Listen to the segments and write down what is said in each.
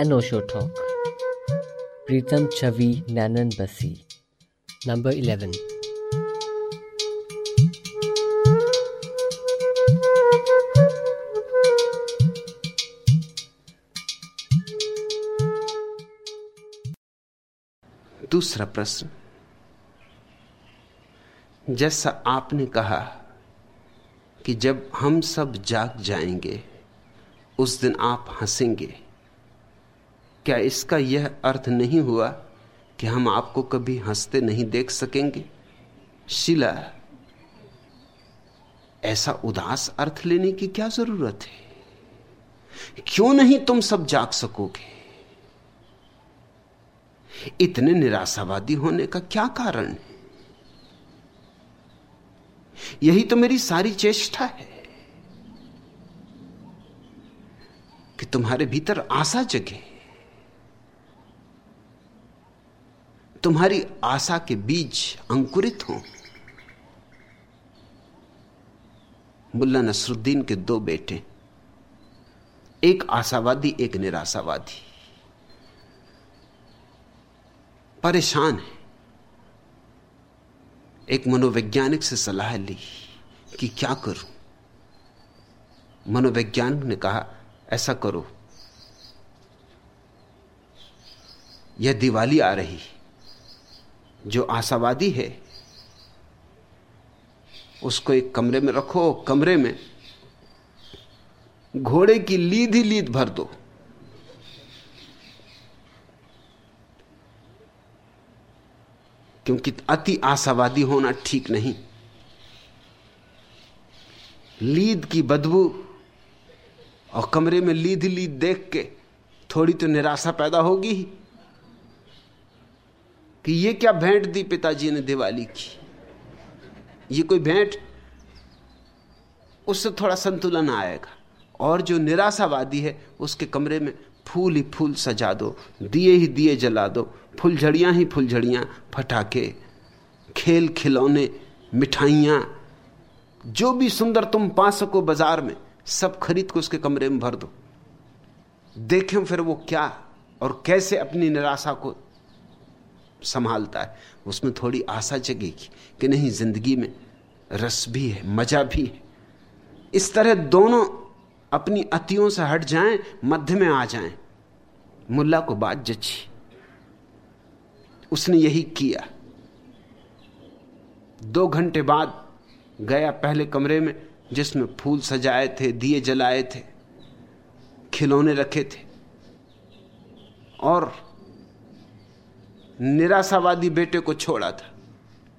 एनोशो talk प्रीतम छवि नैनन बसी number eleven दूसरा प्रश्न। जैसा आपने कहा कि जब हम सब जाग जाएँगे, उस दिन आप हंसेंगे। क्या इसका यह अर्थ नहीं हुआ कि हम आपको कभी हँसते नहीं देख सकेंगे? शिला, ऐसा उदास अर्थ लेने की क्या ज़रूरत है? क्यों नहीं तुम सब जाग सकोगे? इतने निराशावादी होने का क्या कारण है? यही तो मेरी सारी चेष्टा है कि तुम्हारे भीतर आशा जगे। तुम्हारी आशा के बीज अंकुरित हों। मुल्ला नसरुद्दीन के दो बेटे, एक आशावादी, एक निराशावादी। परेशान है। एक मनोवैज्ञानिक से सलाह ली कि क्या करूँ। मनोवैज्ञानिक ने कहा, ऐसा करो। यह दिवाली आ रही जो आशावादी है, उसको एक कमरे में रखो कमरे में घोड़े की लीद ही लीद भर दो। क्योंकि अति आशावादी होना ठीक नहीं। लीद की बदबू और कमरे में लीद लीद देख के थोड़ी तो निराशा पैदा होगी ही। कि ये क्या भेंट दी पिताजी ने दिवाली की? ये कोई भेंट? उससे थोड़ा संतुलन आएगा। और जो निराशावादी है, उसके कमरे में फूल ही फूल सजा दो, दिए ही दिए जला दो, फुलझड़ियाँ ही फुलझड़ियाँ फटाके, खेल खिलौने, मिठाइयाँ, जो भी सुंदर तुम पा सको बाज़ार में, सब खरीद को उसके कमरे में भर दो। देखें फिर वो क्या और कैसे अपनी निराशा को संभालता है। उसमें थोड़ी आशा जगेगी कि नहीं, ज़िंदगी में रस भी है, मज़ा भी है। इस तरह दोनों अपनी अतियों से हट जाएँ, मध्य में आ जाएँ। मुल्ला को बात जची। उसने यही किया। दो घंटे बाद गया पहले कमरे में, जिसमें फूल सजाए थे, दिए जलाए थे, खिलौने रखे थे। और निराशावादी बेटे को छोड़ा था।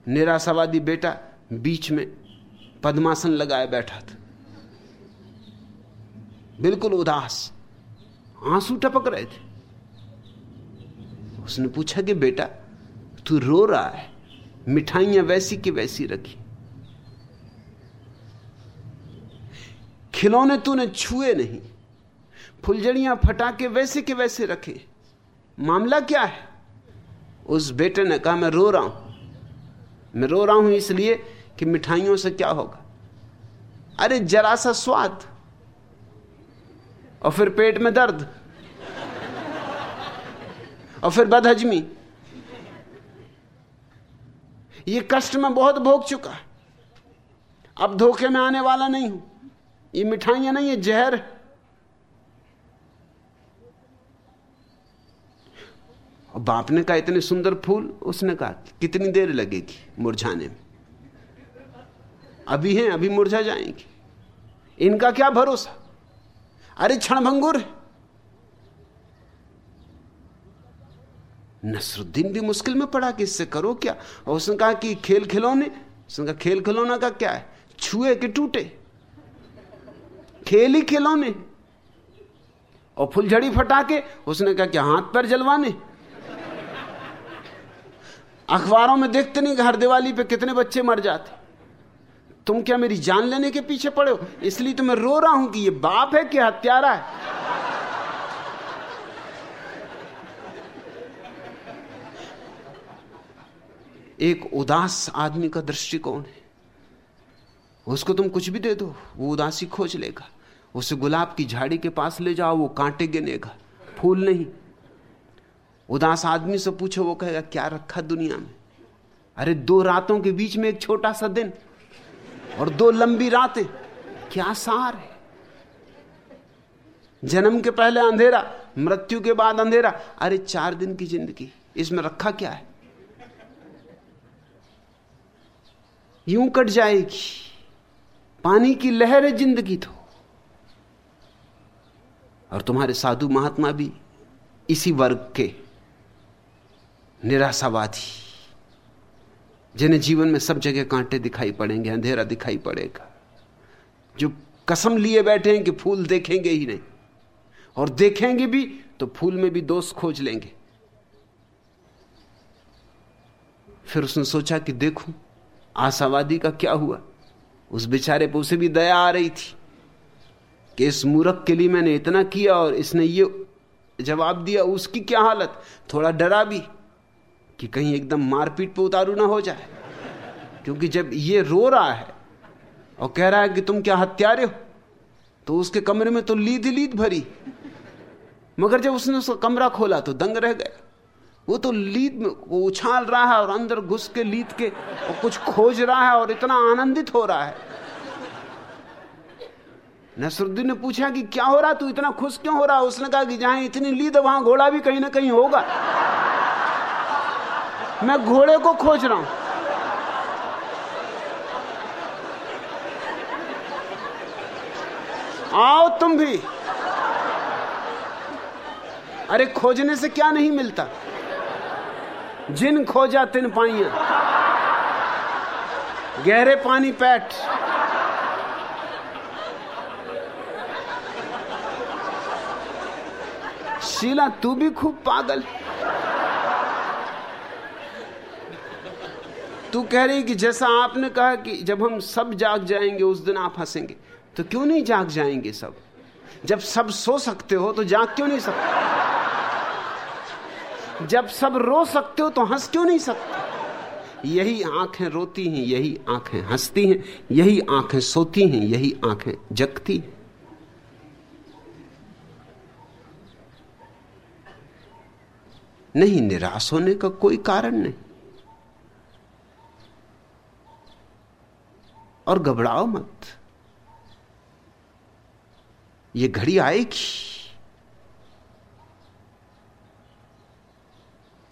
निराशावादी बेटा बीच में पद्मासन लगाए बैठा था। बिल्कुल उदास। आँसू टपक रहे थे। उसने पूछा कि, बेटा, तू रो रहा है? मिठाइयाँ वैसी की वैसी रखी। खिलौने तूने छुए नहीं, फुलझड़ियाँ फटाके वैसे के वैसे रखे। मामला क्या है? उस बेटे ने कहा, मैं रो रहा हूँ। मैं रो रहा हूँ इसलिए कि मिठाइयों से क्या होगा? अरे, जरा सा स्वाद। और फिर पेट में दर्द। और फिर बदहजमी। ये कष्ट में बहुत भोग चुका। अब धोखे में आने वाला नहीं हूँ। ये मिठाइयाँ नहीं है जहर। बाप ने कहा, इतने सुंदर फूल। उसने कहा, कितनी देर लगेगी मुरझाने में? अभी हैं, अभी मुरझा जाएँगे। इनका क्या भरोसा? अरे क्षणभंगुर। है नसरुद्दीन भी मुश्किल में पड़ा कि इससे करो क्या? और उसने कहा कि खेल खिलौने। उसने कहा, खेल खिलौना का क्या है? छुए के टूटे? खेल ही खिलौने। और फुलझड़ी फटा के उसने कहा कि हाथ पर जलवाने। अखबारों में देखते नहीं हर दिवाली पे कितने बच्चे मर जाते। तुम क्या मेरी जान लेने के पीछे पड़े हो? इसलिए तो मैं रो रहा हूँ कि ये बाप है कि हत्यारा है। एक उदास आदमी का दृष्टिकोण है। उसको तुम कुछ भी दे दो, वो उदासी खोज लेगा। उसे गुलाब की झाड़ी के पास ले जाओ, वो कांटे गिनेगा। फूल नहीं। उदास आदमी से पूछो, वो कहेगा, क्या रखा दुनिया में? अरे, दो रातों के बीच में एक छोटा सा दिन। और दो लंबी रातें। क्या सार है? जन्म के पहले अंधेरा, मृत्यु के बाद अंधेरा। अरे चार दिन की ज़िंदगी, इसमें रखा क्या है? यूँ कट जाएगी। पानी की लहर है ज़िंदगी तो। और तुम्हारे साधु महात्मा भी इसी वर्ग के निराशावादी। जिन्हें जीवन में सब जगह कांटे दिखाई पड़ेंगे, अंधेरा दिखाई पड़ेगा। जो कसम लिए बैठे हैं कि फूल देखेंगे ही नहीं, और देखेंगे भी तो फूल में भी दोष खोज लेंगे। फिर उसने सोचा कि देखूँ, आशावादी का क्या हुआ? उस बेचारे पर उसे भी दया आ रही थी कि इस मूर्ख के लिए मैंने इतना किया और इसने ये जवाब दिया, उसकी क्या हालत? थोड़ा डरा भी। कि कहीं एकदम मारपीट पे उतारू ना हो जाए। क्योंकि जब ये रो रहा है और कह रहा है कि तुम क्या हत्यारे हो तो उसके कमरे में तो लीद लीद भरी। मगर जब उसने उसका कमरा खोला तो दंग रह गया। वो तो लीद में, वो उछाल रहा है और अंदर घुस के लीद के और कुछ खोज रहा है और इतना आनंदित हो रहा है। नसरुद्दीन ने पूछा कि क्या हो रहा तू इतना खुश क्यों हो रहा उसने कहा कि जहाँ इतनी लीद वहाँ घोड़ा भी कहीं ना कहीं होगा। मैं घोड़े को खोज रहा हूँ। आओ तुम भी। अरे खोजने से क्या नहीं मिलता? जिन खोजा तिन पाइया। गहरे पानी पैठ। शीला, तू भी खूब पागल। तू कह रही कि जैसा आपने कहा कि जब हम सब जाग जाएँगे, उस दिन आप हंसेंगे। तो क्यों नहीं जाग जाएँगे सब? जब सब सो सकते हो तो जाग क्यों नहीं सकते? जब सब रो सकते हो तो हंस क्यों नहीं सकते? यही आँखें रोती हैं, यही आँखें हंसती हैं, यही आँखें सोती हैं, यही आँखें जगती हैं। नहीं निराश होने का कोई कारण नहीं। और घबराओ मत। ये घड़ी आएगी।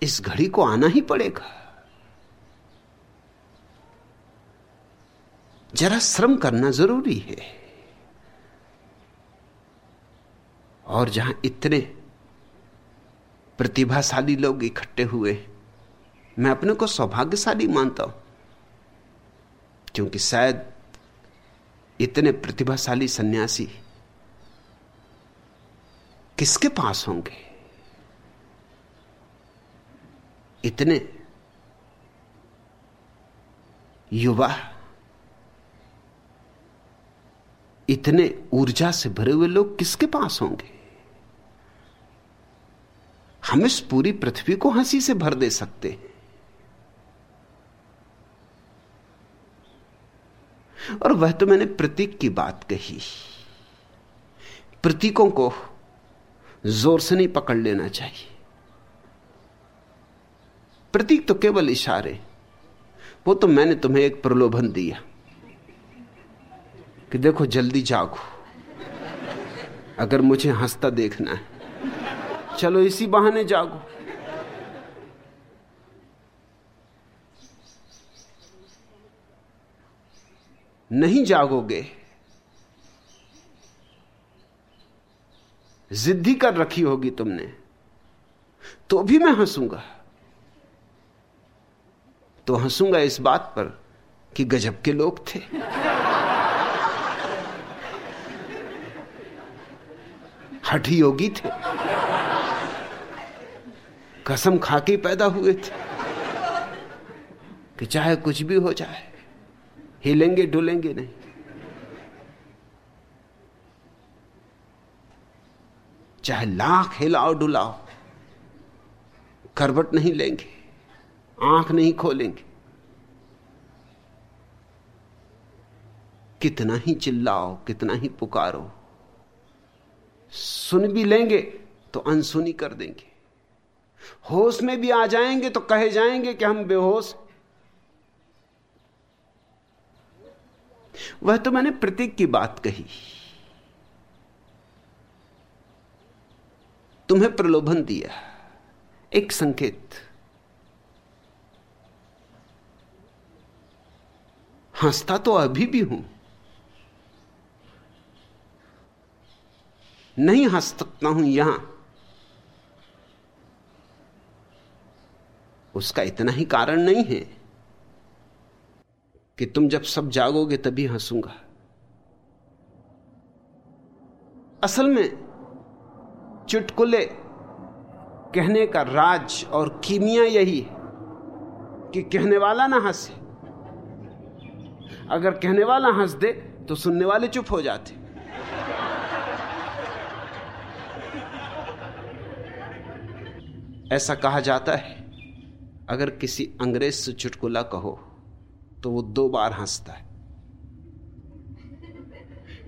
इस घड़ी को आना ही पड़ेगा। जरा श्रम करना ज़रूरी है। और जहाँ इतने प्रतिभाशाली लोग इकट्ठे हुए, मैं अपने को सौभाग्यशाली मानता हूँ। क्योंकि शायद इतने प्रतिभाशाली सन्यासी किसके पास होंगे? इतने युवा, इतने ऊर्जा से भरे हुए लोग किसके पास होंगे? हम इस पूरी पृथ्वी को हँसी से भर दे सकते हैं। और वह तो मैंने प्रतीक की बात कही। प्रतीकों को ज़ोर से नहीं पकड़ लेना चाहिए। प्रतीक तो केवल इशारे। वो तो मैंने तुम्हें एक प्रलोभन दिया कि देखो, जल्दी जागो। अगर मुझे हंसता देखना है, चलो इसी बहाने जागो। नहीं जागोगे। जिद्दी कर रखी होगी तुमने तो भी मैं हंसूँगा। तो हंसूँगा इस बात पर कि गजब के लोग थे। हठी योगी थे। कसम खाके पैदा हुए थे। कि चाहे कुछ भी हो जाए। हिलेंगे, डुलेंगे नहीं। चाहे लाख हिलाओ, डुलाओ, करवट नहीं लेंगे, आँख नहीं खोलेंगे। कितना ही चिल्लाओ, कितना ही पुकारो, सुन भी लेंगे तो अनसुनी कर देंगे। होश में भी आ जाएँगे तो कहे जाएँगे कि हम बेहोश हैं। वह तो मैंने प्रतीक की बात कही। तुम्हें प्रलोभन दिया। एक संकेत। हंसता तो अभी भी हूँ। नहीं हंस सकता हूँ यहाँ। उसका इतना ही कारण नहीं है। कि तुम जब सब जागोगे तभी हंसूँगा। असल में चुटकुले कहने का राज और कीमिया यही है कि कहने वाला ना हंसे। अगर कहने वाला हंस दे तो सुनने वाले चुप हो जाते। ऐसा कहा जाता है, अगर किसी अंग्रेज़ से चुटकुला कहो तो वो दो बार हंसता है।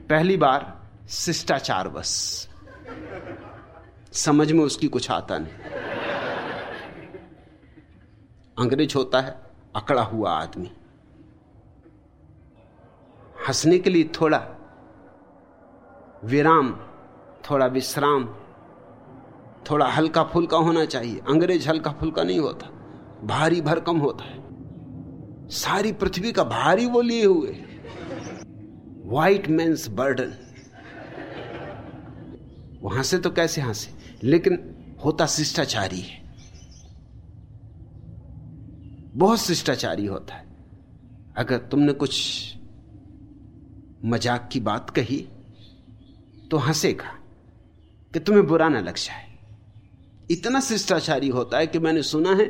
पहली बार शिष्टाचार बस। समझ में उसकी कुछ आता नहीं। अंग्रेज़ होता है, अकड़ा हुआ आदमी। हंसने के लिए थोड़ा विराम, थोड़ा विश्राम, थोड़ा हल्का फुल्का होना चाहिए। अंग्रेज़ हल्का फुल्का नहीं होता, भारी भरकम होता है। सारी पृथ्वी का भारी वो लिए हुए। व्हाइट मैंस बर्डन वहाँ से तो कैसे हंसे लेकिन होता शिष्टाचारी है। बहुत शिष्टाचारी होता है। अगर तुमने कुछ मज़ाक की बात कही तो हंसेगा कि तुम्हें बुरा ना लग जाए। इतना शिष्टाचारी होता है कि मैंने सुना है,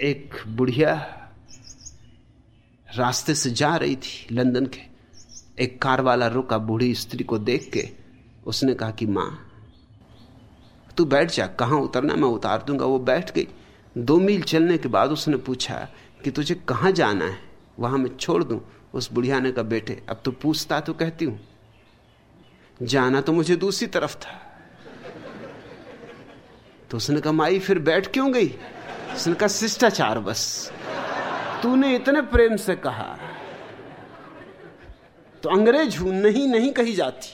एक बुढ़िया रास्ते से जा रही थी लंदन के। एक कार वाला रुका बूढ़ी स्त्री को देख के। उसने कहा कि, माँ, तू बैठ जा, कहाँ उतरना मैं उतार दूँगा। वो बैठ गई। दो मील चलने के बाद उसने पूछा कि, तुझे कहाँ जाना है? वहाँ मैं छोड़ दूँ? उस बुढ़िया ने कहा, बेटे, अब तो पूछता तो कहती हूँ। जाना तो मुझे दूसरी तरफ़ था। तो उसने कहा माई फिर बैठ क्यों गई? उसने कहा शिष्टाचार बस। तूने इतने प्रेम से कहा तो अंग्रेज़ हूँ, नहीं नहीं कही जाती।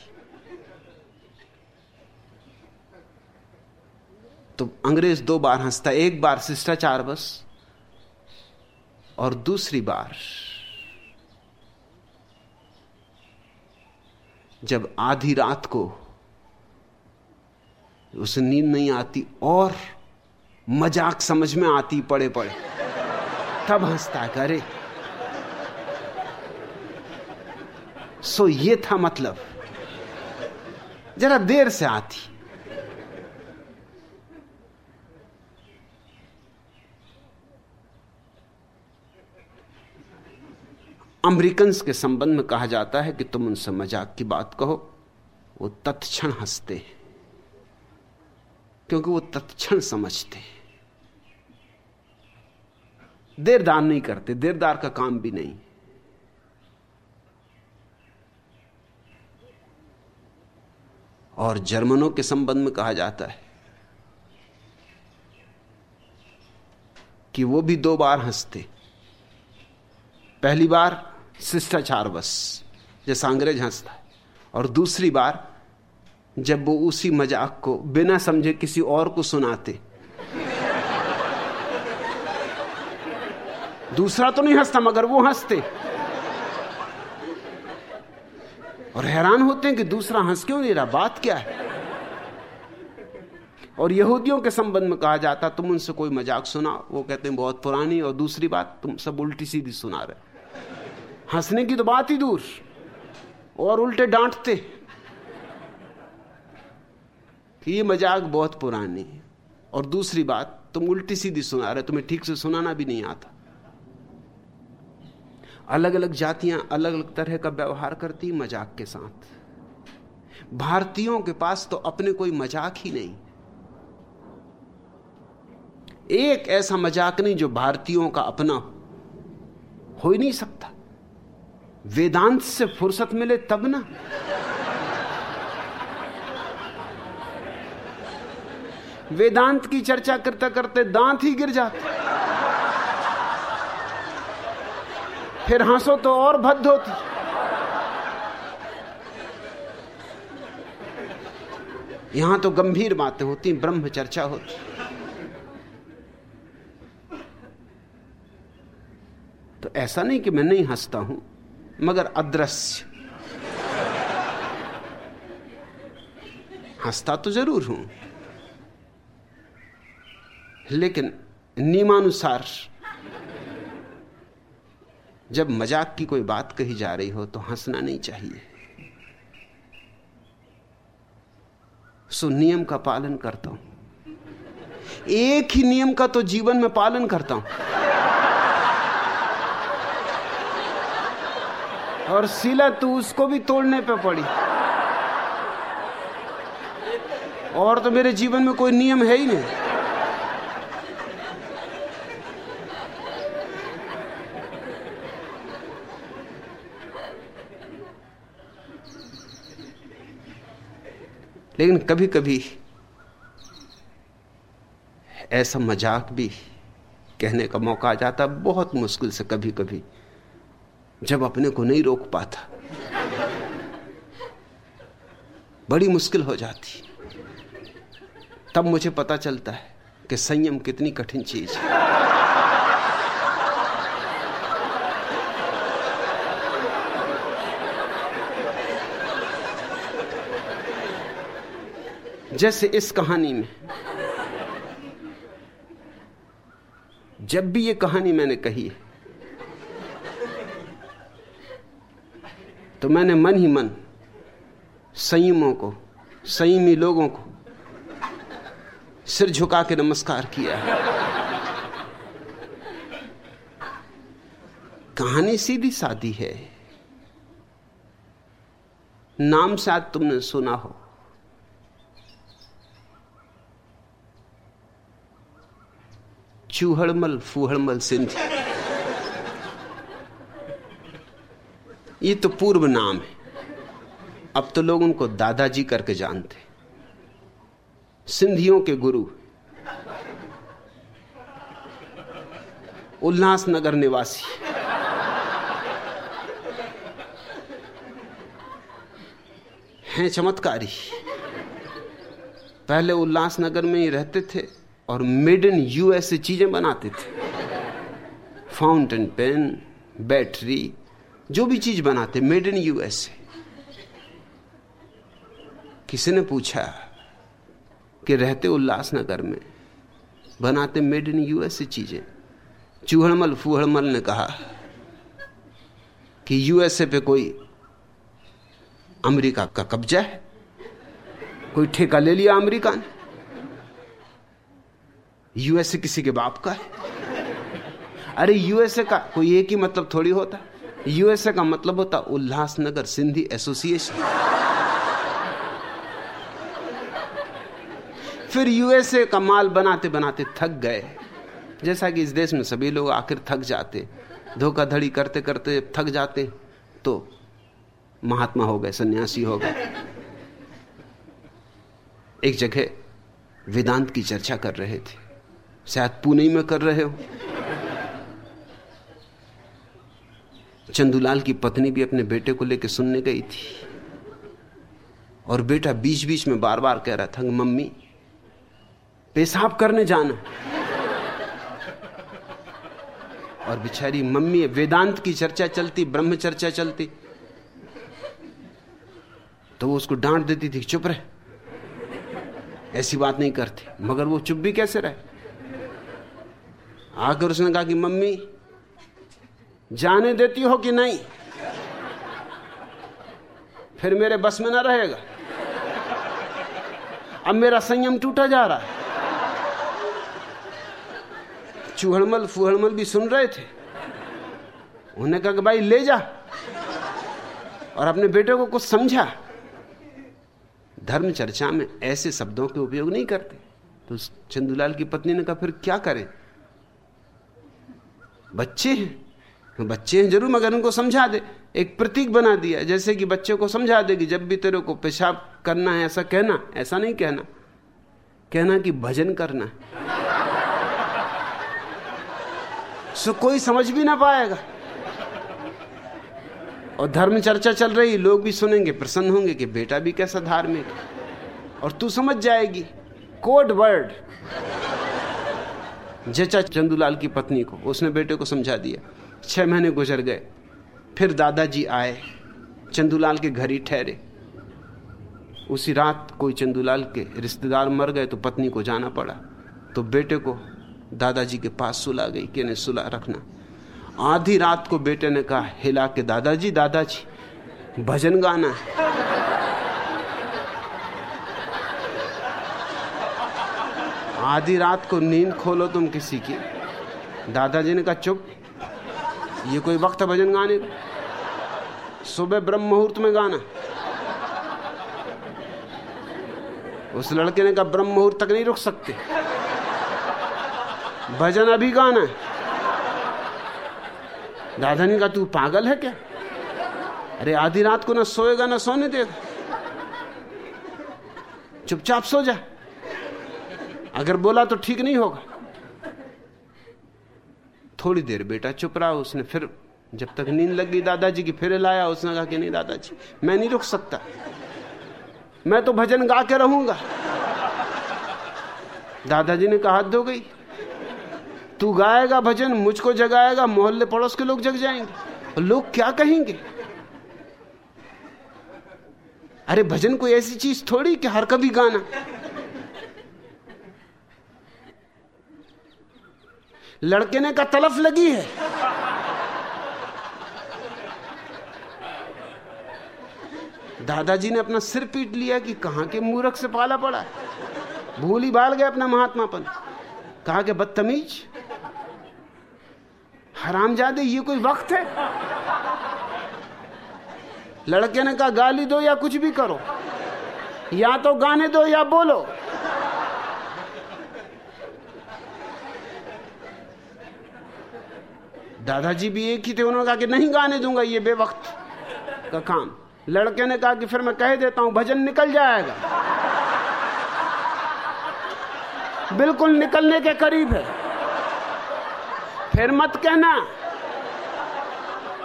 तो अंग्रेज़ दो बार हंसता, एक बार शिष्टाचार बस, और दूसरी बार, जब आधी रात को उसे नींद नहीं आती, और मज़ाक समझ में आती पड़े पड़े तब हंसता करे सो ये था मतलब। जरा देर से आती। अमेरिकन के संबंध में कहा जाता है कि तुम उनसे मज़ाक की बात कहो, वो तत्क्षण हँसते हैं। क्योंकि वो तत्क्षण समझते हैं। देरदार नहीं करते, देरदार का काम भी नहीं। और जर्मनों के संबंध में कहा जाता है कि वो भी दो बार हँसते। पहली बार शिष्टाचार बस, जैसा अंग्रेज़ हंसता है, और दूसरी बार जब वो उसी मज़ाक को बिना समझे किसी और को सुनाते दूसरा तो नहीं हंसता, मगर वो हँसते। और हैरान होते हैं कि दूसरा हंस क्यों नहीं रहा? बात क्या है? और यहूदियों के संबंध में कहा जाता, तुम उनसे कोई मज़ाक सुना। वो कहते हैं, बहुत पुरानी और दूसरी बात, तुम सब उल्टी सीधी सुना रहे हंसने की तो बात ही दूर, और उल्टे डांटते कि ये मज़ाक बहुत पुरानी है, और दूसरी बात, तुम उल्टी सीधी सुना रहे तुम्हें ठीक से सुनाना भी नहीं आता। अलग अलग जातियाँ अलग अलग तरह का व्यवहार करती मज़ाक के साथ। भारतीयों के पास तो अपने कोई मज़ाक ही नहीं। एक ऐसा मज़ाक नहीं जो भारतीयों का अपना हो ही नहीं सकता। वेदांत से फुर्सत मिले तब ना। वेदांत की चर्चा करते करते दांत ही गिर जाते। फिर हंसो तो और भद्द होती। यहाँ तो गंभीर बातें होती, ब्रह्म चर्चा होती। तो ऐसा नहीं कि मैं नहीं हंसता हूँ, मगर अदृश्य। हंसता तो ज़रूर हूँ, लेकिन नियमानुसार जब मज़ाक की कोई बात कही जा रही हो तो हंसना नहीं चाहिए। सो नियम का पालन करता हूँ। एक ही नियम का तो जीवन में पालन करता हूँ। और सिला तू उसको भी तोड़ने पे पड़ी। और तो मेरे जीवन में कोई नियम है ही नहीं। लेकिन कभी कभी ऐसा मज़ाक भी कहने का मौका आ जाता, बहुत मुश्किल से कभी कभी जब अपने को नहीं रोक पाता। बड़ी मुश्किल हो जाती। तब मुझे पता चलता है कि संयम कितनी कठिन चीज़ है। जैसे इस कहानी में। जब भी ये कहानी मैंने कही है तो मैंने मन ही मन संयमों को, संयमी लोगों को सिर झुका के नमस्कार किया है। कहानी सीधी सादी है। नाम शायद तुमने सुना हो। चूहड़मल, फूहड़मल सिंधी। ये तो पूर्व नाम है। अब तो लोग उनको दादाजी करके जानते सिंधियों के गुरु उल्लासनगर निवासी हैं। चमत्कारी। पहले उल्लासनगर में ही रहते थे। और मेड इन यूएस चीज़ें बनाते थे। फाउंटेन पेन बैटरी जो भी चीज़ बनाते मेड इन यूएस किसी ने पूछा कि रहते उल्लासनगर में बनाते मेड इन यूएस चीज़ें? चूहड़मल, फूहड़मल ने कहा कि यूएसए पे कोई अमेरिका का कब्जा है? कोई ठेका ले लिया अमेरिका ने? यूएसए किसी के बाप का है? अरे यूएसए का कोई एक ही मतलब थोड़ी होता। यूएसए का मतलब होता उल्लासनगर सिंधी एसोसिएशन। फिर यूएसए का माल बनाते बनाते थक गए। जैसा कि इस देश में सभी लोग आखिर थक जाते। धोखाधड़ी करते करते थक जाते तो महात्मा हो गए, सन्यासी हो गए। एक जगह वेदांत की चर्चा कर रहे थे। शायद पुणे में कर रहे हो। चंदूलाल की पत्नी भी अपने बेटे को लेकर सुनने गई थी। और बेटा बीच बीच में बार बार कह रहा था मम्मी, पेशाब करने जाना। और बिचारी मम्मी, वेदांत की चर्चा चलती, ब्रह्म चर्चा चलती। तो वो उसको डांट देती थी, चुप रहे। ऐसी बात नहीं करती। मगर वो चुप भी कैसे रहे? आकर उसने कहा कि मम्मी, जाने देती हो कि नहीं? फिर मेरे बस में ना रहेगा। अब मेरा संयम टूटा जा रहा है। चूहड़मल, फूहड़मल भी सुन रहे थे। उन्हें कहा कि भाई, ले जा। और अपने बेटे को कुछ समझा। धर्म चर्चा में ऐसे शब्दों के उपयोग नहीं करते। तो चंदूलाल की पत्नी ने कहा, फिर क्या करें? बच्चे हैं। बच्चे हैं ज़रूर, मगर उनको समझा दे। एक प्रतीक बना दिया, जैसे कि बच्चे को समझा दे कि जब भी तेरे को पेशाब करना है, ऐसा कहना, ऐसा नहीं कहना। कहना कि भजन करना है। सो कोई समझ भी ना पाएगा। और धर्म चर्चा चल रही, लोग भी सुनेंगे, प्रसन्न होंगे कि बेटा भी कैसा धार्मिक और तू समझ जाएगी, कोड वर्ड। जचा चंदूलाल की पत्नी को, उसने बेटे को समझा दिया। छह महीने गुजर गए। फिर दादाजी आए। चंदूलाल के घर ही ठहरे। उसी रात कोई चंदूलाल के रिश्तेदार मर गए तो पत्नी को जाना पड़ा। तो बेटे को दादाजी के पास सुला गई कि सुला रखना। आधी रात को बेटे ने कहा, हिला के दादाजी दादाजी, भजन गाना है। आधी रात को नींद खोलो तुम किसी की। दादाजी ने कहा, चुप। ये कोई वक्त भजन गाने? का सुबह ब्रह्म मुहूर्त में गाना। उस लड़के ने कहा ब्रह्म मुहूर्त तक नहीं रुक सकते। भजन अभी गाना है। दादा ने कहा, तू पागल है क्या? अरे, आधी रात को ना सोएगा, ना सोने देगा। चुपचाप सो जा। अगर बोला तो ठीक नहीं होगा। थोड़ी देर बेटा चुप रहा, उसने फिर जब तक नींद लग गई दादाजी की, फिर लाया, उसने कहा कि नहीं दादाजी, मैं नहीं रुक सकता। मैं तो भजन गा के रहूँगा। दादाजी ने कहा, हद हो गई। तू गाएगा भजन, मुझको जगाएगा, मोहल्ले पड़ोस के लोग जग जाएँगे। और लोग क्या कहेंगे? अरे भजन कोई ऐसी चीज़ थोड़ी कि हर कभी गाना। लड़के ने का तलफ लगी है। दादाजी ने अपना सिर पीट लिया कि कहाँ के मूर्ख से पाला पड़ा। भूल ही बाल गए अपना महात्मापन। कहा कि, बदतमीज? हरामजादे, ये कोई वक्त है? लड़के ने कहा, गाली दो या कुछ भी करो। या तो गाने दो या बोलो। दादाजी भी एक ही थे, उन्होंने कहा कि नहीं गाने दूँगा, ये बेवक्त का काम। लड़के ने कहा कि फिर मैं कह देता हूँ, भजन निकल जाएगा। बिल्कुल निकलने के करीब है। फिर मत कहना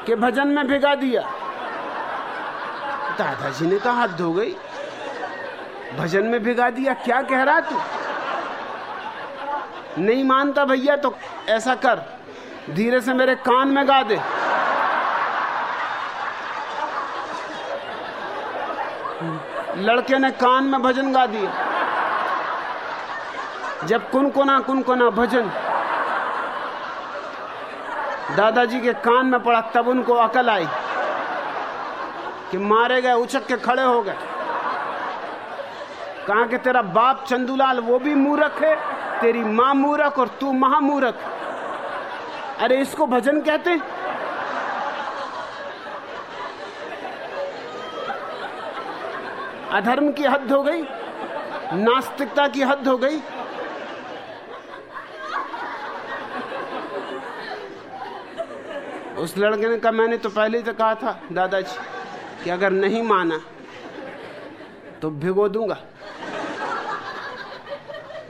कि भजन में भिगा दिया। दादाजी ने कहा, हद हो गई। भजन में भिगा दिया, क्या कह रहा तू? नहीं मानता भैया तो ऐसा कर। धीरे से मेरे कान में गा दे। लड़के ने कान में भजन गा दिया जब कुनकुना कुनकुना भजन, दादाजी के कान में पड़ा, तब उनको अकल आई कि मारे गए, उछक के खड़े हो गए। कहा कि तेरा बाप चंदूलाल, वो भी मूर्ख है, तेरी माँ मूर्ख और तू महामूर्ख। अरे इसको भजन कहते अधर्म की हद हो गई, नास्तिकता की हद हो गई। उस लड़के ने कहा, मैंने तो पहले ही तो कहा था दादाजी कि अगर नहीं माना तो भिगो दूँगा।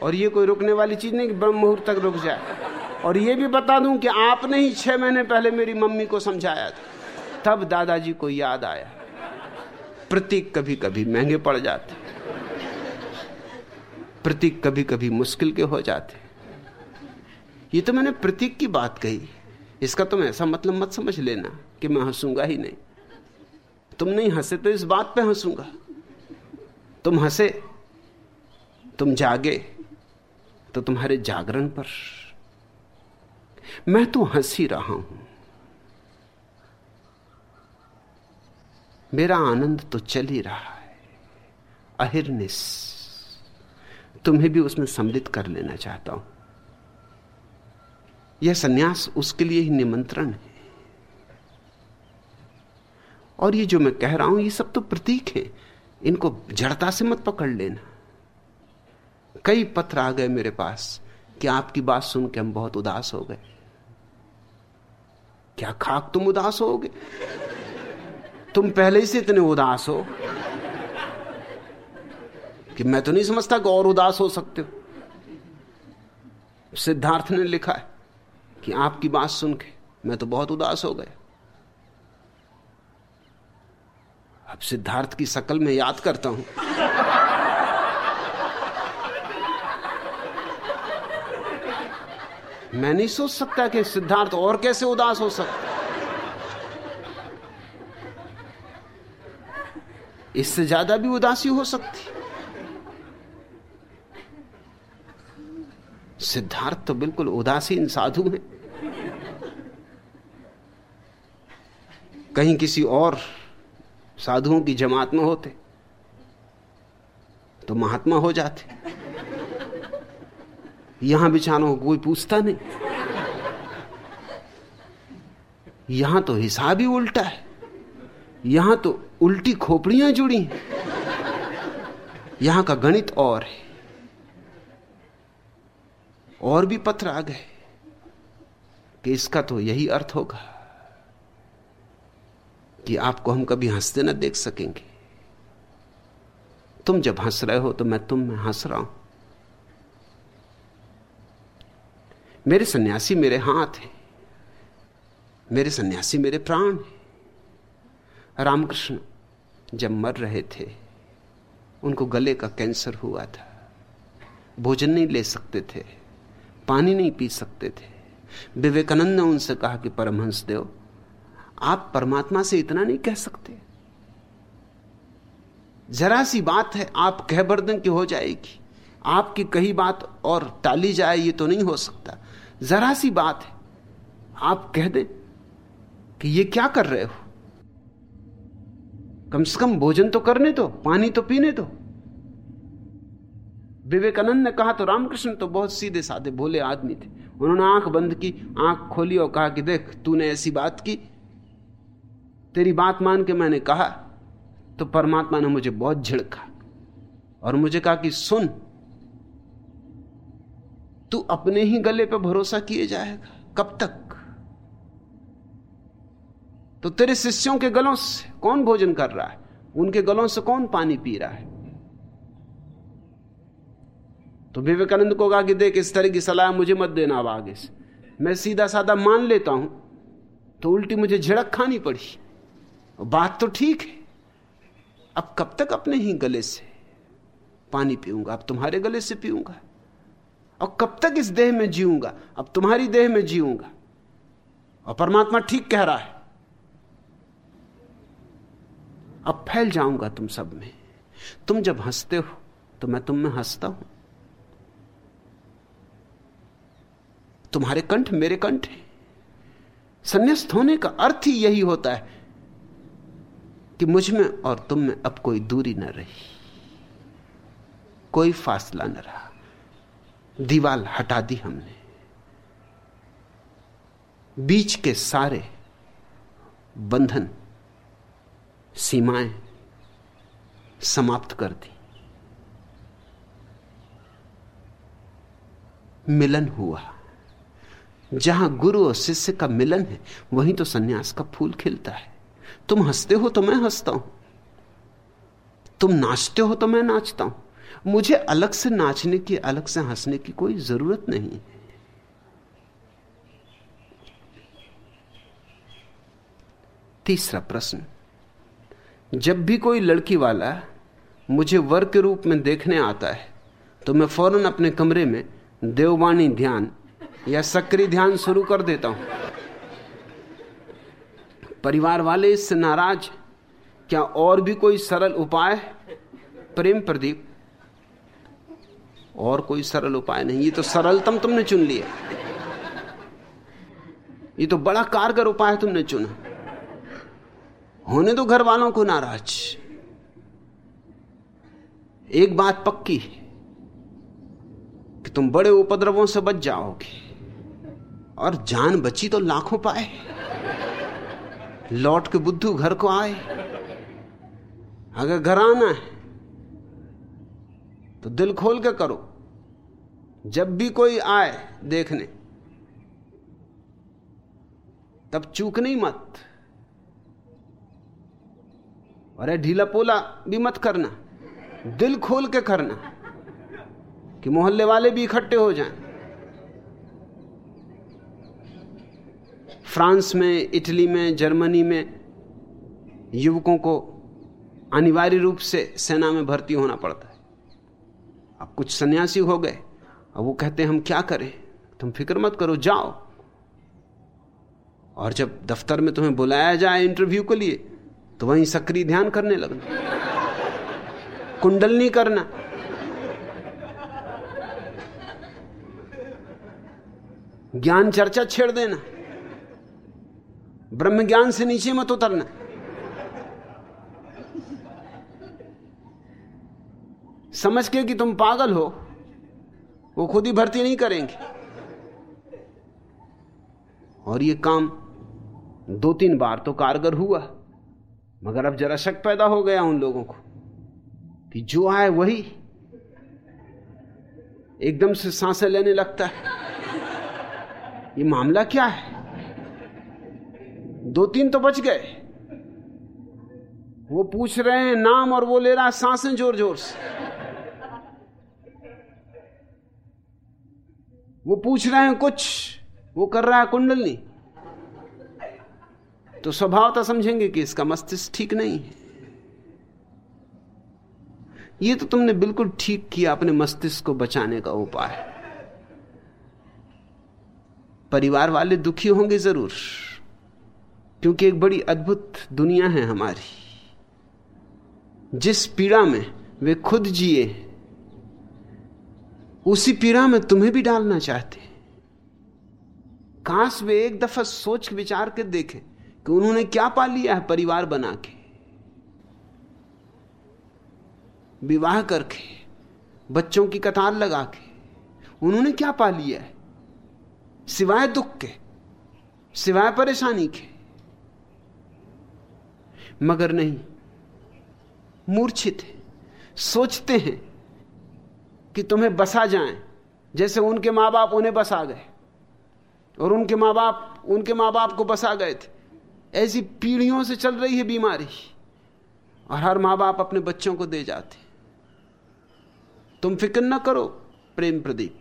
और ये कोई रुकने वाली चीज़ नहीं कि ब्रह्म मुहूर्त तक रुक जाए। और ये भी बता दूँ कि आपने ही छह महीने पहले मेरी मम्मी को समझाया था। तब दादाजी को याद आया। प्रतीक कभी कभी महँगे पड़ जाते। प्रतीक कभी कभी मुश्किल के हो जाते। ये तो मैंने प्रतीक की बात कही। इसका तुम ऐसा मतलब मत समझ लेना कि मैं हंसूँगा ही नहीं। तुम नहीं हंसे तो इस बात पे हंसूँगा। तुम हंसे, तुम जागे तो तुम्हारे जागरण पर। मैं तो हंस रहा हूँ। मेरा आनंद तो चल ही रहा है। अहिर्निस, तुम्हें भी उसमें सम्मिलित कर लेना चाहता हूँ। यह सन्यास उसके लिए ही निमंत्रण है। और ये जो मैं कह रहा हूँ, ये सब तो प्रतीक है। इनको जड़ता से मत पकड़ लेना। कई पत्र आ गए मेरे पास कि आपकी बात सुन के हम बहुत उदास हो गए। क्या खाक तुम उदास होगे? तुम पहले ही से इतने उदास हो। कि मैं तो नहीं समझता कि और उदास हो सकते हो। सिद्धार्थ ने लिखा है कि आपकी बात सुन के मैं तो बहुत उदास हो गया। अब सिद्धार्थ की शकल में याद करता हूँ। मैं नहीं सोच सकता कि सिद्धार्थ और कैसे उदास हो सकता इससे ज़्यादा भी उदासी हो सकती। सिद्धार्थ तो बिल्कुल उदासीन साधु है। कहीं किसी और साधुओं की जमात में होते तो महात्मा हो जाते। यहाँ बिचारों को कोई पूछता नहीं। यहाँ तो हिसाब ही उल्टा है। यहाँ तो उल्टी खोपड़ियाँ जुड़ी हैं। यहाँ का गणित और है। और भी पत्र आ गए कि इसका तो यही अर्थ होगा कि आपको हम कभी हँसते ना देख सकेंगे। तुम जब हंस रहे हो तो मैं तुम में हंस रहा हूँ। मेरे सन्यासी मेरे हाथ हैं। मेरे सन्यासी मेरे प्राण हैं। रामकृष्ण जब मर रहे थे, उनको गले का कैंसर हुआ था। भोजन नहीं ले सकते थे, पानी नहीं पी सकते थे। विवेकानंद ने उनसे कहा कि परमहंस देव, आप परमात्मा से इतना नहीं कह सकते। जरा सी बात है, आप कह बर्दन की हो जाएगी। आपकी कही बात और टाली जाए, ये तो नहीं हो सकता। जरा सी बात है। आप कह दें कि ये क्या कर रहे हो? कम से कम भोजन तो करने दो, पानी तो पीने दो। विवेकानंद ने कहा तो रामकृष्ण तो बहुत सीधे साधे भोले आदमी थे। उन्होंने आँख बंद की, आँख खोली और कहा कि देख, तूने ऐसी बात की। तेरी बात मान के मैंने कहा तो परमात्मा ने मुझे बहुत झिड़का और मुझे कहा कि सुन तू अपने ही गले पर भरोसा किए जाएगा। कब तक? तो तेरे शिष्यों के गलों से कौन भोजन कर रहा है? उनके गलों से कौन पानी पी रहा है? तो विवेकानंद को कहा कि देख, इस तरह की सलाह मुझे मत देना अब आगे से। मैं सीधा साधा मान लेता हूँ तो उल्टी मुझे झड़क खानी पड़ी। बात तो ठीक है। अब कब तक अपने ही गले से पानी पीऊँगा? अब तुम्हारे गले से पीऊँगा। और कब तक इस देह में जीऊँगा? अब तुम्हारी देह में जीऊँगा। और परमात्मा ठीक कह रहा है। अब फैल जाऊँगा तुम सब में। तुम जब हँसते हो तो मैं तुम में हंसता हूँ। तुम्हारे कंठ मेरे कंठ है। संन्यास्त होने का अर्थ ही यही होता है कि मुझमें और तुम में अब कोई दूरी न रही। कोई फासला न रहा। दीवाल हटा दी हमने। बीच के सारे बंधन, सीमाएँ समाप्त कर दी। मिलन हुआ। जहाँ गुरु और शिष्य का मिलन है, वहीं तो सन्यास का फूल खिलता है। तुम हँसते हो तो मैं हंसता हूँ। तुम नाचते हो तो मैं नाचता हूँ। मुझे अलग से नाचने की, अलग से हंसने की कोई ज़रूरत नहीं। तीसरा प्रश्न, जब भी कोई लड़की वाला मुझे वर के रूप में देखने आता है तो मैं फ़ौरन अपने कमरे में देववाणी ध्यान या सक्रिय ध्यान शुरू कर देता हूँ। परिवार वाले इससे नाराज़, क्या और भी कोई सरल उपाय? प्रेम प्रदीप। और कोई सरल उपाय नहीं, ये तो सरलतम तुमने चुन लिया। ये तो बड़ा कारगर उपाय तुमने चुना। होने दो घर वालों को नाराज़। एक बात पक्की कि तुम बड़े उपद्रवों से बच जाओगे और जान बची तो लाखों पाए। लौट के बुद्धू घर को आए। अगर घर आना है तो दिल खोल के करो, जब भी कोई आए देखने। तब चूक नहीं मत। अरे ढीला पोला भी मत करना, दिल खोल के करना कि मोहल्ले वाले भी इकट्ठे हो जाएँ। फ्रांस में, इटली में, जर्मनी में युवकों को अनिवार्य रूप से सेना में भर्ती होना पड़ता है। अब कुछ सन्यासी हो गए। अब वो कहते हैं, हम क्या करें? तुम फ़िक्र मत करो, जाओ। और जब दफ्तर में तुम्हें बुलाया जाए इंटरव्यू के लिए तो वहीं सक्रिय ध्यान करने लगना, कुंडलनी करना। ज्ञान चर्चा छेड़ देना। ब्रह्म ज्ञान से नीचे मत उतरना। समझ के कि तुम पागल हो, वो खुद ही भर्ती नहीं करेंगे। और ये काम दो तीन बार तो कारगर हुआ, मगर अब जरा शक पैदा हो गया उन लोगों को कि जो आए वही एकदम से साँसें लेने लगता है। ये मामला क्या है? दो तीन तो बच गए। वो पूछ रहे हैं नाम और वो ले रहा है साँसें ज़ोर ज़ोर से। वो पूछ रहे हैं कुछ, वो कर रहा है कुंडलनी तो स्वभावता समझेंगे कि इसका मस्तिष्क ठीक नहीं है। ये तो तुमने बिल्कुल ठीक किया अपने मस्तिष्क को बचाने का उपाय। परिवार वाले दुखी होंगे ज़रूर, क्योंकि एक बड़ी अद्भुत दुनिया है हमारी। जिस पीड़ा में वे खुद जिए उसी पीड़ा में तुम्हें भी डालना चाहते हैं। काश वे एक दफ़ा सोच विचार के देखें कि उन्होंने क्या पा लिया है परिवार बना के। विवाह करके, बच्चों की कतार लगा के, उन्होंने क्या पा लिया है? सिवाय दुख के, सिवाय परेशानी के। मगर नहीं, मूर्छित है, सोचते हैं कि तुम्हें बसा जाएँ। जैसे उनके माँ बाप उन्हें बसा गए। और उनके माँ बाप उनके माँ बाप को बसा गए थे। ऐसी पीढ़ियों से चल रही है बीमारी। और हर माँ बाप अपने बच्चों को दे जाते। तुम फ़िक्र ना करो, प्रेम प्रदीप।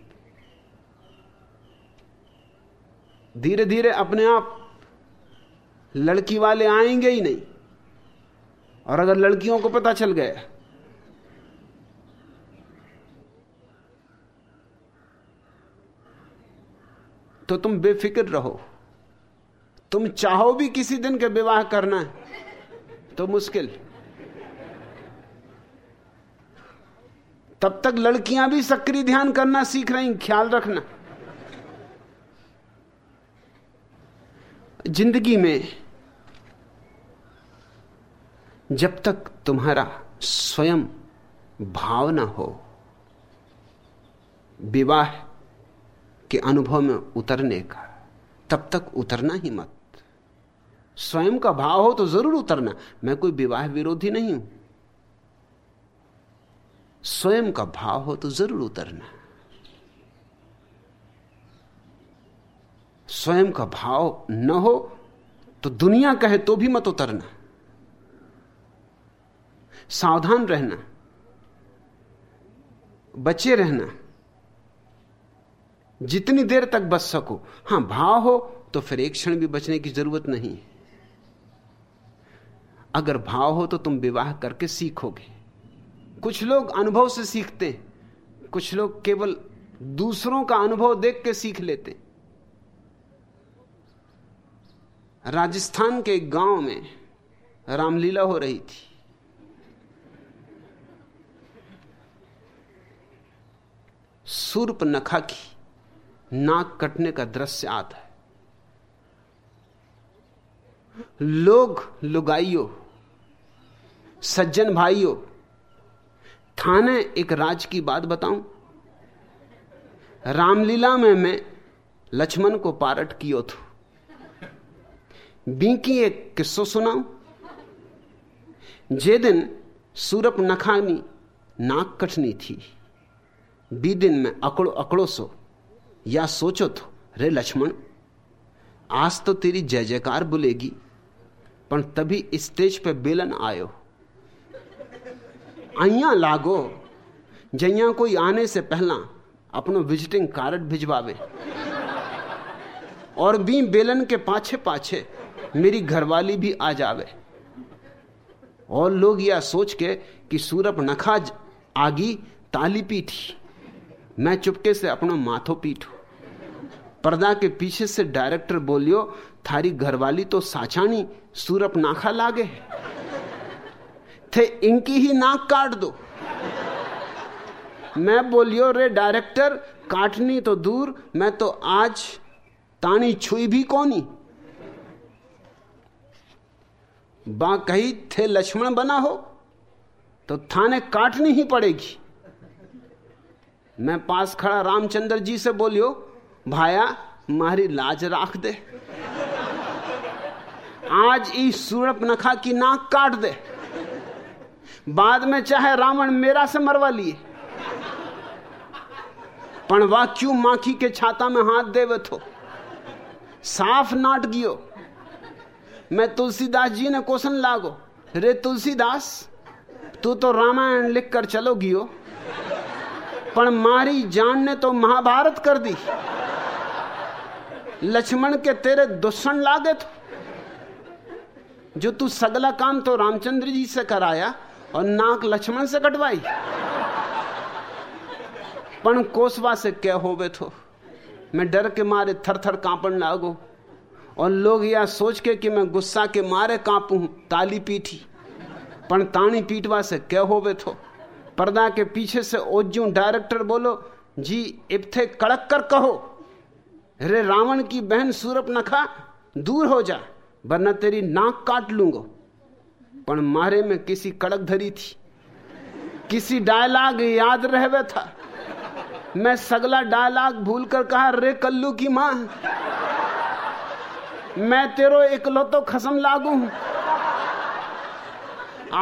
धीरे धीरे अपने आप लड़की वाले आएँगे ही नहीं। और अगर लड़कियों को पता चल गया तो तुम बेफिक्र रहो। तुम चाहो भी किसी दिन के विवाह करना तो मुश्किल। तब तक लड़कियाँ भी सक्रिय ध्यान करना सीख रही, ख्याल रखना। ज़िंदगी में जब तक तुम्हारा स्वयं भाव ना हो, विवाह के अनुभव में उतरने का। तब तक उतरना ही मत। स्वयं का भाव हो तो ज़रूर उतरना। मैं कोई विवाह विरोधी नहीं हूँ। स्वयं का भाव हो तो ज़रूर उतरना। स्वयं का भाव न हो तो दुनिया कहे तो भी मत उतरना। सावधान रहना। बचे रहना। जितनी देर तक बच सको। हाँ, भाव हो तो फिर एक क्षण भी बचने की ज़रूरत नहीं। अगर भाव हो तो तुम विवाह करके सीखोगे। कुछ लोग अनुभव से सीखते हैं, कुछ लोग केवल दूसरों का अनुभव देख के सीख लेते राजस्थान के एक गाँव में रामलीला हो रही थी। सूर्प नखा की नाक कटने का दृश्य आता है। लोग, लुगाइयों, सज्जन भाइयों, थाने एक राज की बात बताऊँ? रामलीला में मैं लक्ष्मण को पारट कियो थू। बीकी एक किस्सो सुनाऊं? जे दिन सूरप नखानी, नाक कटनी थी। बी दिन में अकड़ो अकड़ो सो। या सोचो तो रे लक्ष्मण, आज तो तेरी जय जयकार बुलेगी, पर तभी स्टेज पे बेलन आयो। आइया लागो, जइया कोई आने से पहला अपनो विजिटिंग कार्ड भिजवावे। और भी बेलन के पाछे पाछे मेरी घरवाली भी आ जावे। और लोग यह सोच के कि सूरप नखा आगी ताली पीठी, मैं चुपके से अपना माथो पीटू। पर्दा के पीछे से डायरेक्टर बोलियो, थारी घरवाली तो साचानी सूरप नाखा लागे थे इनकी ही नाक काट दो। मैं बोलियो, रे डायरेक्टर, काटनी तो दूर, मैं तो आज तानी छुई भी कोनी। बा कही, थे लक्ष्मण बना हो तो थाने काटनी ही पड़ेगी। मैं पास खड़ा रामचंद्र जी से बोलियो भाया, मारी लाज राख दे। आज इस सूरप नखा की नाक काट दे। बाद में चाहे रावण मेरा से मरवा लिए। पण वाह, क्यों माखी के छाता में हाथ देवे थो? साफ़ नाट गियो। मैं तुलसीदास जी ने क्वेश्चन लागो, रे तुलसीदास, तू तो रामायण लिख कर चलो गियो। पण मारी जान ने तो महाभारत कर दी। लक्ष्मण के तेरे दुश्मन लागे थे। जो तू सगला काम तो रामचंद्र जी से कराया और नाक लक्ष्मण से कटवाई। पण कोसवा से क्या होवे थो? मैं डर के मारे थर थर कांपन लागो। और लोग यह सोच के कि मैं गुस्सा के मारे कांपू ताली पीठी। पण ताणी पीटवा से क्या होवे थो? पर्दा के पीछे से ओजू डायरेक्टर बोलो, जी, इब्थे कड़क कर कहो। रे रावण की बहन सूरप नखा दूर हो जा, वरना तेरी नाक काट लूँगा। पण मारे में किसी कड़क धरी थी। किसी डायलॉग याद रहवे था। मैं सगला डायलॉग भूल कर कहा, रे कल्लू की माँ, मैं तेरो इकलो तो खसम लागू हूँ।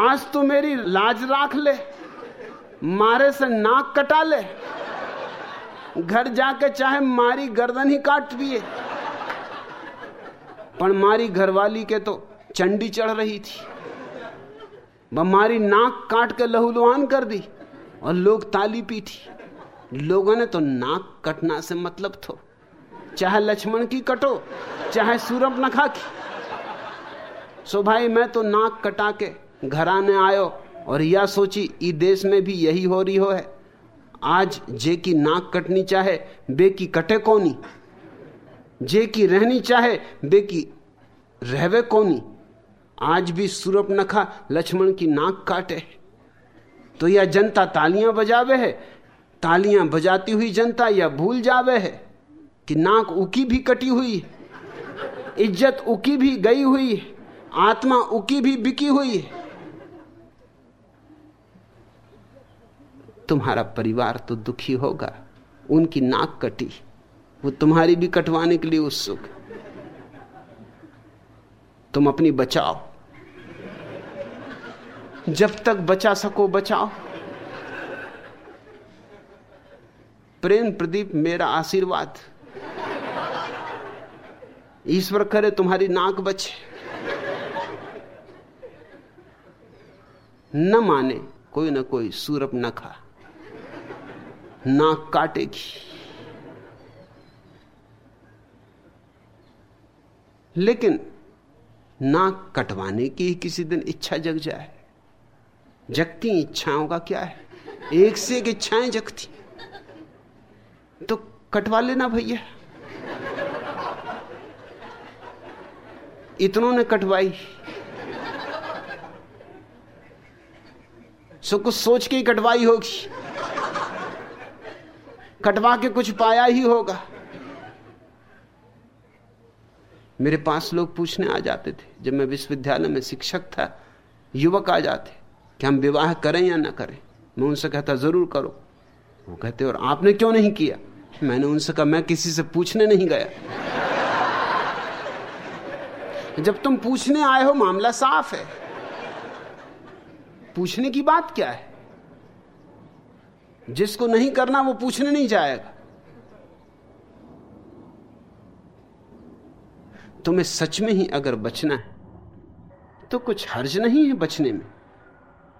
आज तू मेरी लाज राख ले। मारे से नाक कटा ले। घर जाके चाहे मारी गर्दन ही काट पिए पर मारी घरवाली के तो चंडी चढ़ रही थी। मारी नाक काट के लहूलुहान कर दी और लोग ताली पीठी लोगों ने तो नाक कटना से मतलब थो। चाहे लक्ष्मण की कटो, चाहे सूरभ नखा की। सो भाई, मैं तो नाक कटा के घर आने आयो। और यह सोची, ई देश में भी यही हो रही हो है। आज जे की नाक कटनी चाहे, बे की कटे कोनी। जे की रहनी चाहे, बे की रहवे कोनी। आज भी सूरप नखा लक्ष्मण की नाक काटे तो यह जनता तालियाँ बजावे है? तालियाँ बजाती हुई जनता यह भूल जावे है कि नाक उकी भी कटी हुई इज़्ज़त उकी भी गई हुई है? आत्मा उकी भी बिकी हुई है? तुम्हारा परिवार तो दुखी होगा, उनकी नाक कटी, वो तुम्हारी भी कटवाने के लिए उत्सुक तुम अपनी बचाओ। जब तक बचा सको बचाओ। प्रेम प्रदीप मेरा आशीर्वाद। ईश्वर करे तुम्हारी नाक बचे। न माने कोई ना कोई सूरप न खा। नाक काटेगी। लेकिन नाक कटवाने की किसी दिन इच्छा जग जाए। जगती इच्छाओं का क्या है? एक से एक इच्छाएँ जगती। तो कटवा लेना भैया। इतनों ने कटवाई। सो कुछ सोच के ही कटवाई होगी। कटवा के कुछ पाया ही होगा। मेरे पास लोग पूछने आ जाते थे, जब मैं विश्वविद्यालय में शिक्षक था, युवक आ जाते, कि हम विवाह करें या ना करें? मैं उनसे कहता, ज़रूर करो। वो कहते, और आपने क्यों नहीं किया? मैंने उनसे कहा, मैं किसी से पूछने नहीं गया। जब तुम पूछने आए हो, मामला साफ़ है। पूछने की बात क्या है? जिसको नहीं करना वो पूछने नहीं जाएगा। तुम्हें सच में ही अगर बचना है तो कुछ हर्ज नहीं है बचने में।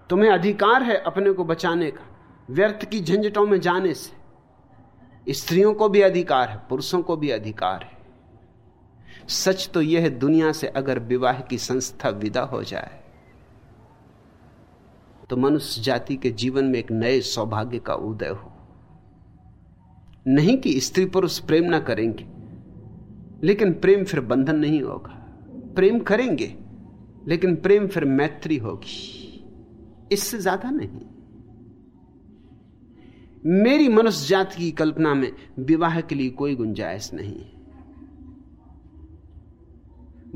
तुम्हें अधिकार है अपने को बचाने का, व्यर्थ की झंझटों में जाने से। स्त्रियों को भी अधिकार है, पुरुषों को भी अधिकार है। सच तो यह है, दुनिया से अगर विवाह की संस्था विदा हो जाए तो मनुष्य जाति के जीवन में एक नए सौभाग्य का उदय हो। नहीं कि स्त्री पुरुष प्रेम ना करेंगे, लेकिन प्रेम फिर बंधन नहीं होगा। प्रेम करेंगे, लेकिन प्रेम फिर मैत्री होगी। इससे ज़्यादा नहीं। मेरी मनुष्य जाति की कल्पना में विवाह के लिए कोई गुंजाइश नहीं है।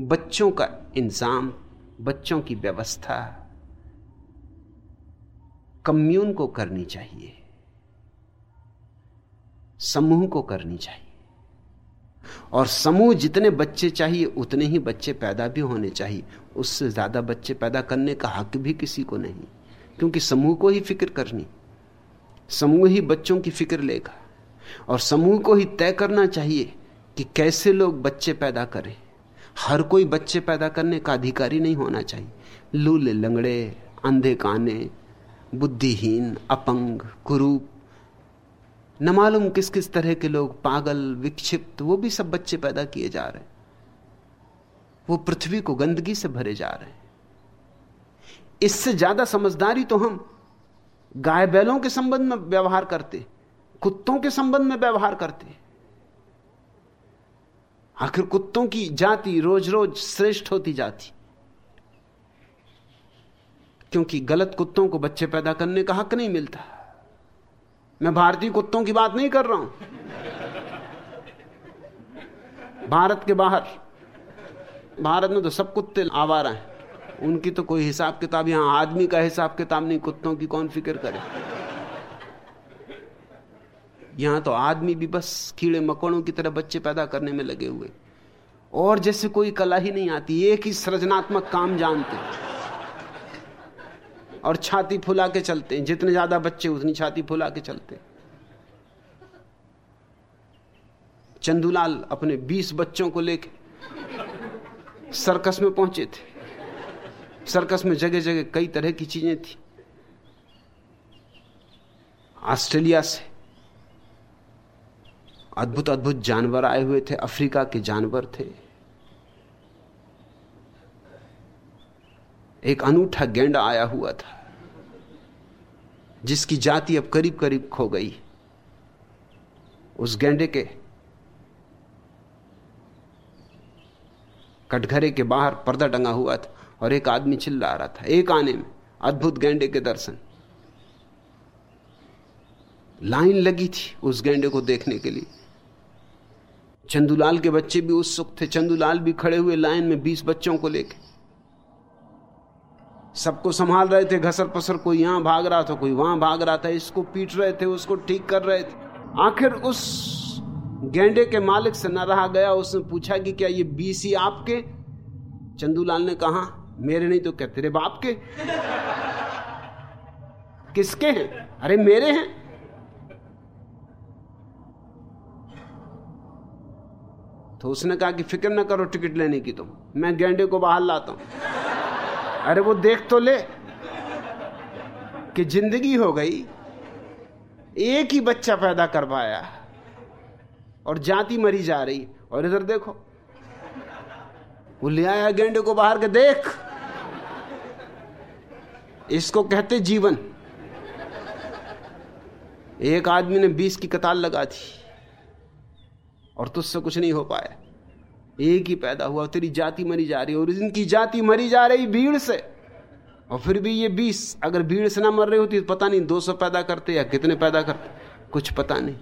बच्चों का इंतज़ाम, बच्चों की व्यवस्था कम्यून को करनी चाहिए। समूह को करनी चाहिए। और समूह जितने बच्चे चाहिए, उतने ही बच्चे पैदा भी होने चाहिए। उससे ज़्यादा बच्चे पैदा करने का हक भी किसी को नहीं, क्योंकि समूह को ही फ़िक्र करनी। समूह ही बच्चों की फ़िक्र लेगा। और समूह को ही तय करना चाहिए कि कैसे लोग बच्चे पैदा करें। हर कोई बच्चे पैदा करने का अधिकारी नहीं होना चाहिए। लूले लंगड़े, अंधे काने बुद्धिहीन, अपंग, कुरूप, न मालूम किस किस तरह के लोग, पागल, विक्षिप्त, वो भी सब बच्चे पैदा किए जा रहे हैं। वो पृथ्वी को गंदगी से भरे जा रहे हैं। इससे ज़्यादा समझदारी तो हम गाय बैलों के संबंध में व्यवहार करते, कुत्तों के संबंध में व्यवहार करते आखिर कुत्तों की जाति रोज रोज श्रेष्ठ होती जाती। क्योंकि गलत कुत्तों को बच्चे पैदा करने का हक नहीं मिलता। मैं भारतीय कुत्तों की बात नहीं कर रहा हूँ। भारत के बाहर, भारत में तो सब कुत्ते आवारा हैं। उनकी तो कोई हिसाब किताब, यहाँ आदमी का हिसाब किताब नहीं, कुत्तों की कौन फ़िक्र करे? यहाँ तो आदमी भी बस कीड़े मकोड़ों की तरह बच्चे पैदा करने में लगे हुए। और जैसे कोई कला ही नहीं आती, एक ही सृजनात्मक काम जानते। और छाती फुला के चलते हैं। जितने ज़्यादा बच्चे, उतनी छाती फुला के चलते चंदूलाल अपने बीस बच्चों को लेके सर्कस में पहुँचे थे। सर्कस में जगह जगह कई तरह की चीज़ें थी। ऑस्ट्रेलिया से अद्भुत अद्भुत जानवर आए हुए थे। अफ्रीका के जानवर थे। एक अनूठा गेंडा आया हुआ था। जिसकी जाति अब करीब करीब खो गई, उस गेंडे के कटघरे के बाहर पर्दा टंगा हुआ था और एक आदमी चिल्ला रहा था, एक आने में अद्भुत गेंडे के दर्शन। लाइन लगी थी उस गेंडे को देखने के लिए। चंदूलाल के बच्चे भी उत्सुक थे, चंदूलाल भी खड़े हुए लाइन में बीस बच्चों को लेके। सबको संभाल रहे थे, घसर पसर, कोई यहाँ भाग रहा था, कोई वहाँ भाग रहा था, इसको पीट रहे थे, उसको ठीक कर रहे थे। आखिर उस गेंडे के मालिक से न रहा गया, उसने पूछा कि क्या ये बीसी आपके? चंदूलाल ने कहा, मेरे नहीं तो क्या तेरे बाप के? किसके हैं? अरे मेरे हैं। तो उसने कहा कि फ़िक्र ना करो टिकट लेने की तुम तो। मैं गेंडे को बाहर लाता हूँ। अरे वो देख तो ले कि ज़िंदगी हो गई, एक ही बच्चा पैदा कर पाया और जाति मरी जा रही। और इधर देखो, वो ले आया गेंडे को बाहर के देख। इसको कहते जीवन। एक आदमी ने बीस की कतार लगा थी और तुझसे कुछ नहीं हो पाया। एक ही पैदा हुआ तेरी जाति मरी जा रही है, और इनकी जाति मरी जा रही भीड़ से, और फिर भी ये बीस, अगर भीड़ से ना मर रही होती तो पता नहीं दो सौ पैदा करते या कितने पैदा करते, कुछ पता नहीं।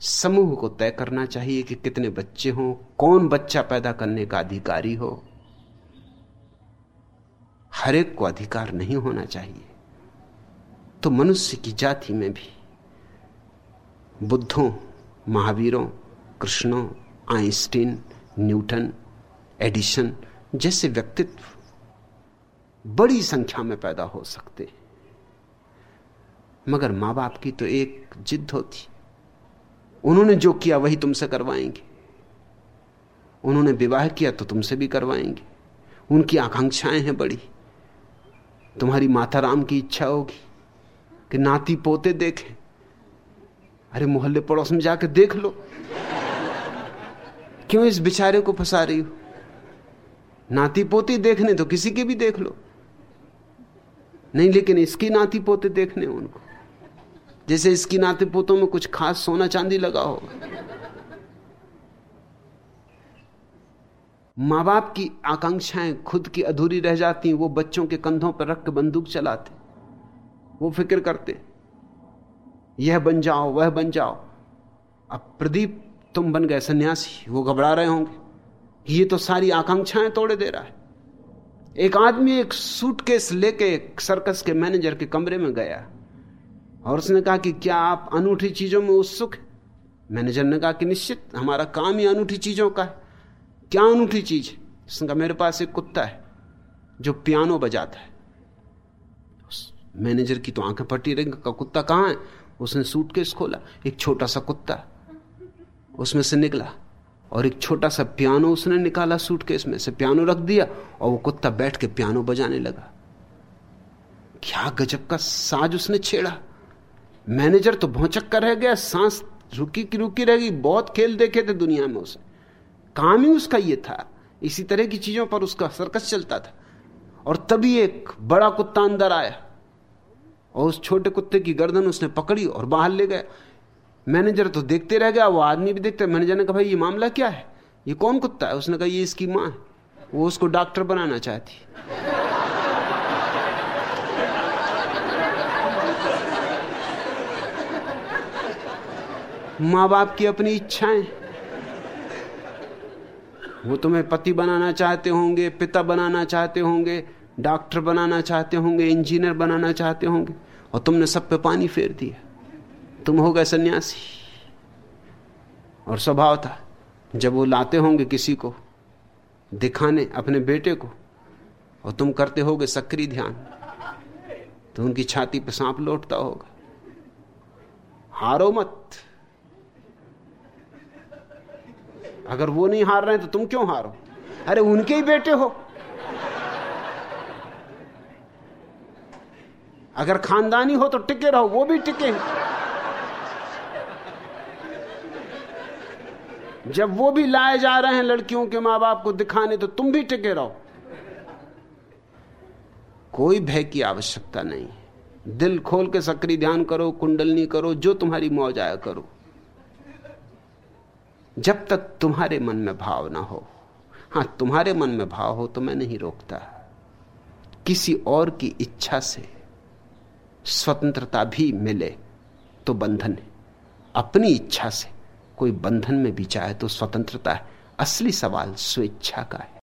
समूह को तय करना चाहिए कि कितने बच्चे हों, कौन बच्चा पैदा करने का अधिकारी हो। हर एक को अधिकार नहीं होना चाहिए। तो मनुष्य की जाति में भी बुद्धों महावीरों, कृष्णों, आइंस्टीन, न्यूटन, एडिशन जैसे व्यक्तित्व बड़ी संख्या में पैदा हो सकते मगर माँ बाप की तो एक जिद होती। उन्होंने जो किया वही तुमसे करवाएँगे। उन्होंने विवाह किया तो तुमसे भी करवाएँगे। उनकी आकांक्षाएँ हैं बड़ी। तुम्हारी माता राम की इच्छा होगी कि नाती पोते देखें। अरे मोहल्ले पड़ोस में जाकर देख लो। क्यों इस बेचारे को फंसा रही हो? नाती पोती देखने तो किसी के भी देख लो। नहीं, लेकिन इसकी नाती पोते देखने उनको। जैसे इसकी नाते पोतों में कुछ खास सोना चांदी लगा हो। माँ बाप की आकांक्षाएँ खुद की अधूरी रह जाती वो बच्चों के कंधों पर रख के बंदूक चलाते वो फ़िक्र करते यह बन जाओ, वह बन जाओ। अब प्रदीप, तुम बन गए सन्यासी, वो घबरा रहे होंगे। ये तो सारी आकांक्षाएँ तोड़े दे रहा है। एक आदमी एक सूटकेस लेके सर्कस के मैनेजर के कमरे में गया और उसने कहा कि क्या आप अनूठी चीज़ों में उत्सुक मैनेजर ने कहा कि निश्चित, हमारा काम ही अनूठी चीज़ों का है। क्या अनूठी चीज़ है? उसने कहा, मेरे पास एक कुत्ता है, जो पियानो बजाता है। मैनेजर की तो आँखें पट्टी रही का कुत्ता कहाँ है? उसने सूटकेस खोला, एक छोटा सा कुत्ता। उसमें से निकला और एक छोटा सा पियानो उसने निकाला सूटकेस में से, पियानो रख दिया और वो कुत्ता बैठ के पियानो बजाने लगा। क्या गजब का साज उसने छेड़ा। मैनेजर तो भौचक कर रह गया, सांस रुकी की रुकी रह गई, बहुत खेल देखे थे दुनिया में उसे। काम ही उसका ये था, इसी तरह की चीज़ों पर उसका सर्कस चलता था। और तभी एक बड़ा कुत्ता अंदर आया। और उस छोटे कुत्ते की गर्दन उसने पकड़ी और बाहर ले गया। मैनेजर तो देखते रह गया, वो आदमी भी देखते मैनेजर ने कहा, भाई, ये मामला क्या है? ये कौन कुत्ता है? उसने कहा, ये इसकी माँ है। वो उसको डॉक्टर बनाना चाहती माँ बाप की अपनी इच्छाएँ। वो तुम्हें पति बनाना चाहते होंगे, पिता बनाना चाहते होंगे। डॉक्टर बनाना चाहते होंगे, इंजीनियर बनाना चाहते होंगे, और तुमने सब पे पानी फेर दिया। तुम हो गए सन्यासी। और स्वभाव था, जब वो लाते होंगे किसी को, दिखाने अपने बेटे को, और तुम करते होगे सक्रिय ध्यान तो उनकी छाती पे सांप लौटता होगा। हारो मत। अगर वो नहीं हार रहे तो तुम क्यों हारो? अरे उनके ही बेटे हो। अगर खानदानी हो तो टिके रहो, वो भी टिके जब वो भी लाए जा रहे हैं लड़कियों के माँ बाप को दिखाने तो तुम भी टिके रहो। कोई भय की आवश्यकता नहीं। दिल खोल के सक्रिय ध्यान करो, कुंडलनी करो, जो तुम्हारी मौज आया करो। जब तक तुम्हारे मन में भाव ना हो। हाँ, तुम्हारे मन में भाव हो तो मैं नहीं रोकता। किसी और की इच्छा से स्वतंत्रता भी मिले तो बंधन है। अपनी इच्छा से कोई बंधन में भी चाहे तो स्वतंत्रता है। असली सवाल स्वेच्छा का है।